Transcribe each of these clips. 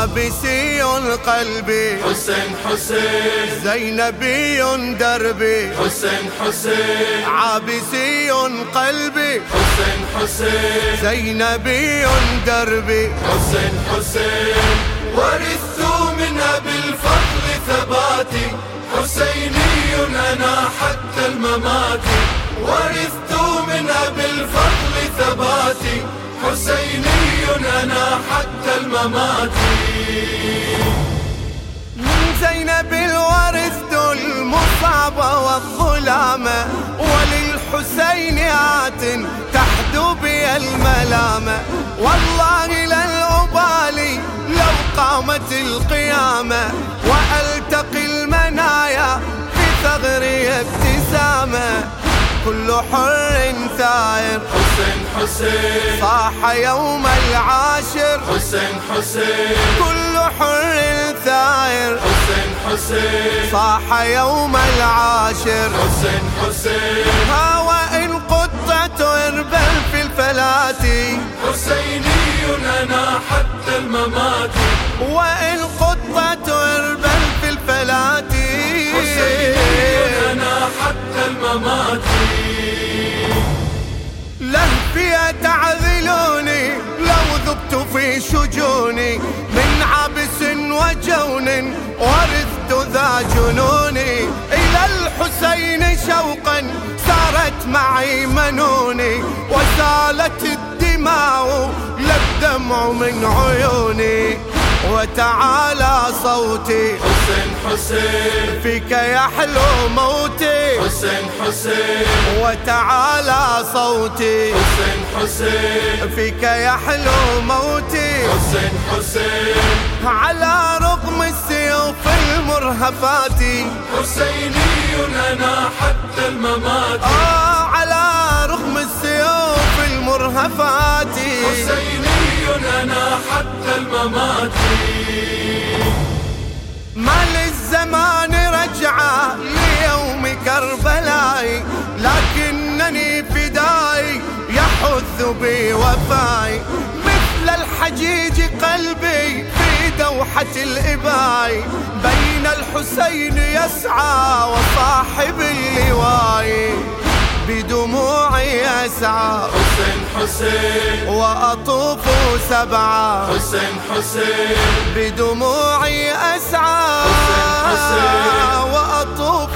عابسي قلبي. حسين حسين. زينبي دربي. حسين حسين. عابسي قلبي. حسين حسين. زينبي دربي. حسين حسين. ورثت من أبي الفضل ثباتي. حسيني أنا حتى الممات. ورثت من أبي الفضل ثباتي. حسيني أنا حتى الممات. من زينب الورثت المصعب والظلامة وللحسين آت تحدو بي الملامة والله للأبالي لو قامت القيامة وألتقي حر ثائر. حسين حسين. صاح يوم العاشر. حسين حسين. كل حر ثائر. حسين حسين. صاح يوم العاشر. حسين حسين. ها وإن قطعت إربا في الفلاتي حسيني أنا حتى الممات. وإن قطعت إربا في الفلاتي حسيني أنا حتى الممات. تعذلوني؟ لو ذبت في شجوني. من عبس وجون ورثت ذا جنوني. إلى الحسين شوقا سارت معي منوني. وسالت الدماء للدمع من عيوني. وتعالى صوتي. حسين حسين. فيك يحلو موتي. حسين حسين. وتعالى صوتي. حسين حسين. فيك يحلو موتي. حسين حسين. على رغم السيوف المرهفات. حسيني أنا حتى الممات. آه على رغم السيوف المرهفات. حسيني أنا حتى الممات. يحث بي وفاي مثل الحجيج قلبي في دوحة الإباء بين الحسين يسعى وصاحب اللواء بدموعي أسعى. حسين حسين. وأطوف سبعا حسين حسين. بدموعي أسعى. حسين. وأطوف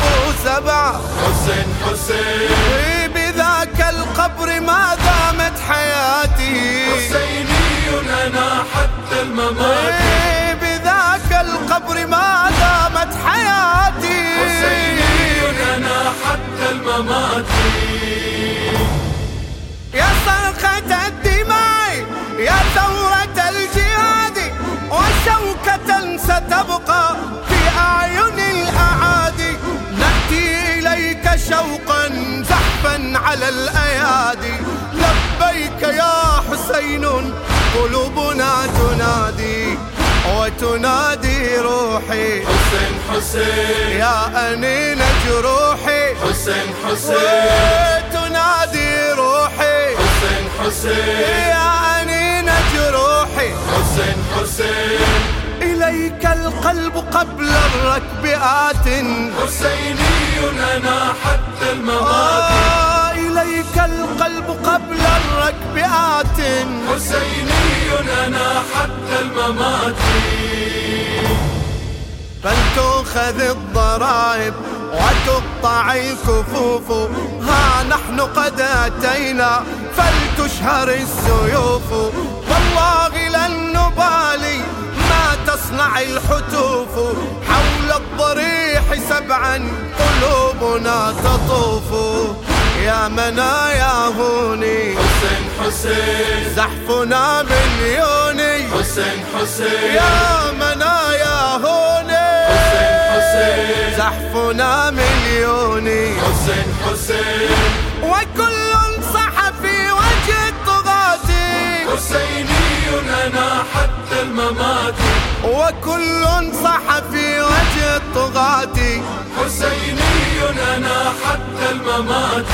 سبعا حسين حسين. بذاك القبر ما الممات بذاك القبر ما دامت حياتي. حسيني أنا حتى الممات. يا صرخة الدماء يا ثورة الجهاد وشوكة ستبقى في أعين الأعادي نأتي إليك شوقا زحفا على الأيادي. لبيك يا حسين قلوبنا وتنادي روحي. حسين حسين. يا أنين جروحي. حسين حسين. تنادي روحي. حسين حسين. يا أنين جروحي. حسين حسين. إليك القلب قبل الركب آت. حسيني أنا حتى الممات. إليك القلب قبل الركب آت. حسيني أنا حتى الممات. فلتؤخذ الضرائب وتقطع الكفوف. ها نحن قد أتينا فلتشهر السيوف. والله لن نبالي ما تصنع الحتوف. حول الضريح سبعا قلوبنا يا منايا هوني. حسين حسين. زحفنا مليوني حسين حسين. يا منايا هوني. حسين حسين. زحفنا مليوني. حسين حسين. وكل صح في وجه الطغاة. حسيني أنا حتى الممات. وكل صح في وجه الطغاة. حسيني عيوننا حتى الممات